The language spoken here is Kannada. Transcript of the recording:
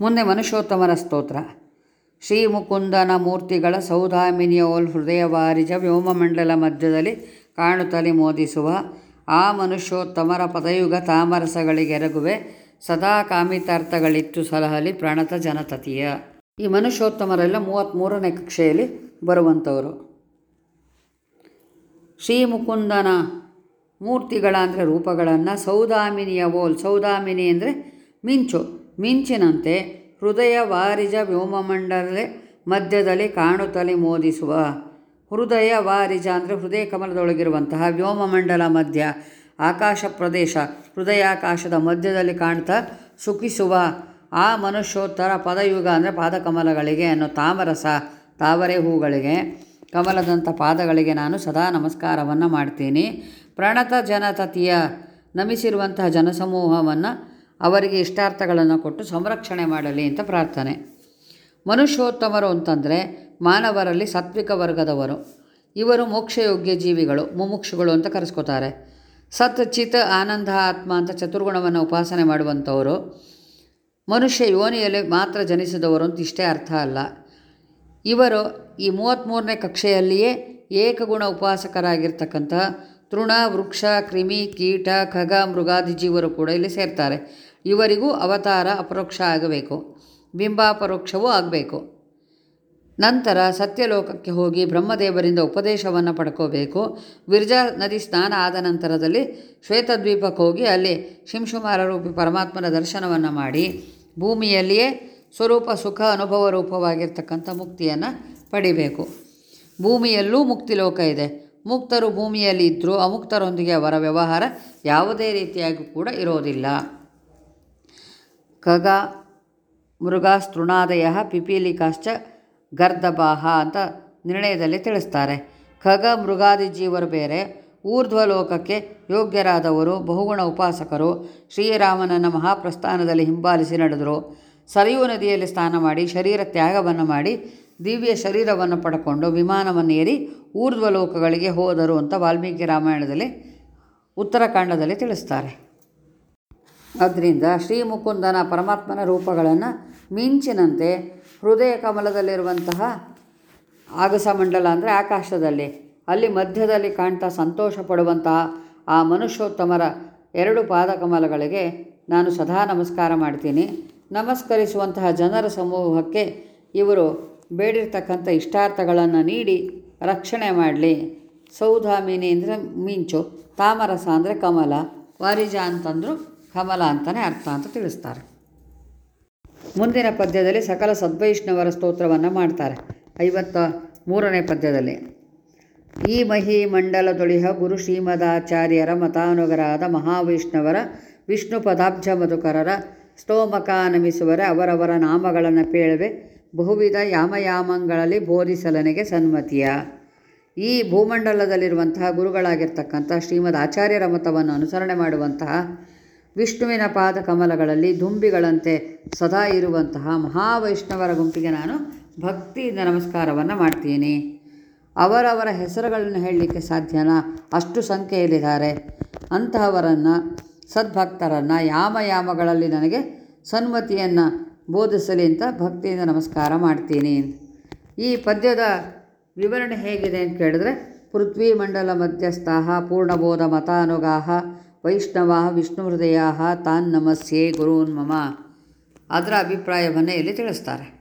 ಮುಂದೆ ಮನುಷ್ಯೋತ್ತಮರ ಸ್ತೋತ್ರ. ಶ್ರೀ ಮುಕುಂದನ ಮೂರ್ತಿಗಳ ಸೌಧಾಮಿನಿಯ ಓಲ್ ಹೃದಯ ವಾರಿಜ ವ್ಯೋಮಮಂಡಲ ಮಧ್ಯದಲ್ಲಿ ಕಾಣುತ್ತಲೆ ಮೋದಿಸುವ. ಆ ಮನುಷ್ಯೋತ್ತಮರ ಪದಯುಗ ತಾಮರಸಗಳಿಗೆರಗುವೆ ಸದಾ ಕಾಮಿತಾರ್ಥಗಳಿತ್ತು ಸಲಹಲಿ ಪ್ರಣತ ಜನತತಿಯ. ಈ ಮನುಷ್ಯೋತ್ತಮರೆಲ್ಲ ಮೂವತ್ತ್ಮೂರನೇ ಕಕ್ಷೆಯಲ್ಲಿ ಬರುವಂಥವರು. ಶ್ರೀ ಮುಕುಂದನ ಮೂರ್ತಿಗಳ ಅಂದರೆ ರೂಪಗಳನ್ನು ಸೌದಾಮಿನಿಯ ಓಲ್ ಸೌದಾಮಿನಿ ಅಂದರೆ ಮಿಂಚು. ಮಿಂಚಿನಂತೆ ಹೃದಯ ವಾರಿಜ ವ್ಯೋಮಮಂಡಲ ಮಧ್ಯದಲ್ಲಿ ಕಾಣುತ್ತಲೇ ಮೋದಿಸುವ. ಹೃದಯ ವಾರಿಜ ಅಂದರೆ ಹೃದಯ ಕಮಲದೊಳಗಿರುವಂತಹ ವ್ಯೋಮಮಂಡಲ ಮಧ್ಯ, ಆಕಾಶ ಪ್ರದೇಶ, ಹೃದಯಾಕಾಶದ ಮಧ್ಯದಲ್ಲಿ ಕಾಣ್ತಾ ಸುಖಿಸುವ. ಆ ಮನುಷ್ಯೋತ್ತರ ಪದಯುಗ ಅಂದರೆ ಪಾದಕಮಲಗಳಿಗೆ ಅನ್ನೋ ತಾಮರಸ, ತಾವರೆ ಹೂಗಳಿಗೆ ಕಮಲದಂಥ ಪಾದಗಳಿಗೆ ನಾನು ಸದಾ ನಮಸ್ಕಾರವನ್ನು ಮಾಡ್ತೀನಿ. ಪ್ರಣತ ಜನತತಿಯ ನಮಿಸಿರುವಂತಹ ಜನಸಮೂಹವನ್ನು ಅವರಿಗೆ ಇಷ್ಟಾರ್ಥಗಳನ್ನು ಕೊಟ್ಟು ಸಂರಕ್ಷಣೆ ಮಾಡಲಿ ಅಂತ ಪ್ರಾರ್ಥನೆ. ಮನುಷ್ಯೋತ್ತಮರು ಅಂತಂದರೆ ಮಾನವರಲ್ಲಿ ಸಾತ್ವಿಕ ವರ್ಗದವರು. ಇವರು ಮೋಕ್ಷಯೋಗ್ಯ ಜೀವಿಗಳು, ಮುಮುಕ್ಷುಗಳು ಅಂತ ಕರೆಸ್ಕೋತಾರೆ. ಸತ್, ಚಿತ್, ಆನಂದ, ಆತ್ಮ ಅಂತ ಚತುರ್ಗುಣವನ್ನು ಉಪಾಸನೆ ಮಾಡುವಂಥವರು. ಮನುಷ್ಯ ಯೋನಿಯಲ್ಲಿ ಮಾತ್ರ ಜನಿಸಿದವರು ಅಂತ ಇಷ್ಟೇ ಅರ್ಥ ಅಲ್ಲ. ಇವರು ಈ ಮೂವತ್ತ್ಮೂರನೇ ಕಕ್ಷೆಯಲ್ಲಿಯೇ ಏಕಗುಣ ಉಪಾಸಕರಾಗಿರ್ತಕ್ಕಂಥ ತೃಣ, ವೃಕ್ಷ, ಕ್ರಿಮಿ, ಕೀಟ, ಖಗ, ಮೃಗಾದಿ ಜೀವರು ಕೂಡ ಇಲ್ಲಿ ಸೇರ್ತಾರೆ. ಇವರಿಗೂ ಅವತಾರ ಅಪರೋಕ್ಷ ಆಗಬೇಕು. ಬಿಂಬಾಪರೋಕ್ಷವೂ ಆಗಬೇಕು. ನಂತರ ಸತ್ಯಲೋಕಕ್ಕೆ ಹೋಗಿ ಬ್ರಹ್ಮದೇವರಿಂದ ಉಪದೇಶವನ್ನು ಪಡ್ಕೋಬೇಕು. ವಿರ್ಜಾ ನದಿ ಸ್ನಾನ ಆದ ನಂತರದಲ್ಲಿ ಶ್ವೇತದ್ವೀಪಕ್ಕೆ ಹೋಗಿ ಅಲ್ಲಿ ಶಿಂಶುಮಾರ ರೂಪಿ ಪರಮಾತ್ಮನ ದರ್ಶನವನ್ನು ಮಾಡಿ ಭೂಮಿಯಲ್ಲಿಯೇ ಸ್ವರೂಪ, ಸುಖ, ಅನುಭವ ರೂಪವಾಗಿರ್ತಕ್ಕಂಥ ಮುಕ್ತಿಯನ್ನು ಪಡಿಬೇಕು. ಭೂಮಿಯಲ್ಲೂ ಮುಕ್ತಿ ಲೋಕ ಇದೆ. ಮುಕ್ತರು ಭೂಮಿಯಲ್ಲಿ ಇದ್ದರೂ ಅಮುಕ್ತರೊಂದಿಗೆ ಅವರ ವ್ಯವಹಾರ ಯಾವುದೇ ರೀತಿಯಾಗಿ ಕೂಡ ಇರೋದಿಲ್ಲ. ಖಗ ಮೃಗಾಸ್ತೃಣಾದಯ ಪಿಪೀಲಿಕಾಶ್ಚ ಗರ್ಧಬಾಹ ಅಂತ ನಿರ್ಣಯದಲ್ಲಿ ತಿಳಿಸ್ತಾರೆ. ಖಗ ಮೃಗಾದಿ ಜೀವರು ಬೇರೆ. ಊರ್ಧ್ವ ಲೋಕಕ್ಕೆ ಯೋಗ್ಯರಾದವರು, ಬಹುಗುಣ ಉಪಾಸಕರು, ಶ್ರೀರಾಮನನ್ನು ಮಹಾಪ್ರಸ್ಥಾನದಲ್ಲಿ ಹಿಂಬಾಲಿಸಿ ನಡೆದರು. ಸರಿಯು ನದಿಯಲ್ಲಿ ಸ್ನಾನ ಮಾಡಿ, ಶರೀರ ತ್ಯಾಗವನ್ನು ಮಾಡಿ ದಿವ್ಯ ಶರೀರವನ್ನು ಪಡ್ಕೊಂಡು ವಿಮಾನವನ್ನು ಏರಿ ಊರ್ಧ್ವ ಲೋಕಗಳಿಗೆ ಹೋದರು ಅಂತ ವಾಲ್ಮೀಕಿ ರಾಮಾಯಣದಲ್ಲಿ ಉತ್ತರಾಖಂಡದಲ್ಲಿ ತಿಳಿಸ್ತಾರೆ. ಅದರಿಂದ ಶ್ರೀ ಮುಕುಂದನ ಪರಮಾತ್ಮನ ರೂಪಗಳನ್ನು ಮಿಂಚಿನಂತೆ ಹೃದಯ ಕಮಲದಲ್ಲಿರುವಂತಹ ಆಗಸ ಮಂಡಲ ಅಂದರೆ ಆಕಾಶದಲ್ಲಿ, ಅಲ್ಲಿ ಮಧ್ಯದಲ್ಲಿ ಕಾಣ್ತಾ ಸಂತೋಷ ಪಡುವಂತಹ ಆ ಮನುಷ್ಯೋತ್ತಮರ ಎರಡು ಪಾದಕಮಲಗಳಿಗೆ ನಾನು ಸದಾ ನಮಸ್ಕಾರ ಮಾಡ್ತೀನಿ. ನಮಸ್ಕರಿಸುವಂತಹ ಜನರ ಸಮೂಹಕ್ಕೆ ಇವರು ಬೇಡಿರ್ತಕ್ಕಂಥ ಇಷ್ಟಾರ್ಥಗಳನ್ನು ನೀಡಿ ರಕ್ಷಣೆ ಮಾಡಲಿ. ಸೌಧಾಮಿನಿ ಅಂದರೆ ಮಿಂಚು ತಾಮರಸ ಅಂದರೆ ಕಮಲ, ವಾರಿಜ ಅಂತಂದರು ಕಮಲ ಅಂತಲೇ ಅರ್ಥ ಅಂತ ತಿಳಿಸ್ತಾರೆ. ಮುಂದಿನ ಪದ್ಯದಲ್ಲಿ ಸಕಲ ಸದ್ವೈಷ್ಣವರ ಸ್ತೋತ್ರವನ್ನು ಮಾಡ್ತಾರೆ. ಐವತ್ತ ಮೂರನೇ ಪದ್ಯದಲ್ಲಿ. ಈ ಮಹಿ ಗುರು ಶ್ರೀಮದಾಚಾರ್ಯರ ಮತಾನುಗರಾದ ಮಹಾವೈಷ್ಣವರ ವಿಷ್ಣು ಪದಾಬ್ಜ ಮಧುಕರರ, ಸ್ತೋಮಕ ನಮಿಸುವರೆ ಅವರವರ ನಾಮಗಳನ್ನು ಪೇಳುವೆ. ಬಹುವಿಧ ಯಾಮಯಾಮಗಳಲ್ಲಿ ಬೋಧಿಸಲನೆಗೆ ಸನ್ಮತಿಯ. ಈ ಭೂಮಂಡಲದಲ್ಲಿರುವಂತಹ ಗುರುಗಳಾಗಿರ್ತಕ್ಕಂಥ ಶ್ರೀಮದ್ ಆಚಾರ್ಯರ ಮತವನ್ನು ಅನುಸರಣೆ ಮಾಡುವಂತಹ ವಿಷ್ಣುವಿನ ಪಾದ ಕಮಲಗಳಲ್ಲಿ ದುಂಬಿಗಳಂತೆ ಸದಾ ಇರುವಂತಹ ಮಹಾವೈಷ್ಣವರ ಗುಂಪಿಗೆ ನಾನು ಭಕ್ತಿಯಿಂದ ನಮಸ್ಕಾರವನ್ನು ಮಾಡ್ತೀನಿ. ಅವರವರ ಹೆಸರುಗಳನ್ನು ಹೇಳಲಿಕ್ಕೆ ಸಾಧ್ಯನಾ? ಅಷ್ಟು ಸಂಖ್ಯೆಯಲ್ಲಿದ್ದಾರೆ. ಅಂತಹವರನ್ನು, ಸದ್ಭಕ್ತರನ್ನು, ಯಾಮಯಾಮಗಳಲ್ಲಿ ನನಗೆ ಸನ್ಮತಿಯನ್ನು ಬೋಧಿಸಲಿ ಅಂತ ಭಕ್ತಿಯಿಂದ ನಮಸ್ಕಾರ ಮಾಡ್ತೀನಿ ಈ ಪದ್ಯದ ವಿವರಣೆ ಹೇಗಿದೆ ಅಂತ ಕೇಳಿದ್ರೆ, ಪೃಥ್ವಿ ಮಂಡಲ ಮಧ್ಯಸ್ಥಾಹ ಪೂರ್ಣಬೋಧ ಮತಾನುಗಾಹ ವೈಷ್ಣವ ವಿಷ್ಣು ಹೃದಯ ತಾನ್ ನಮಸ್ಯೆ ಗುರುನ್ ಮಮ. ಅದರ ಅಭಿಪ್ರಾಯವನ್ನೇ ಇಲ್ಲಿ ತಿಳಿಸ್ತಾರೆ.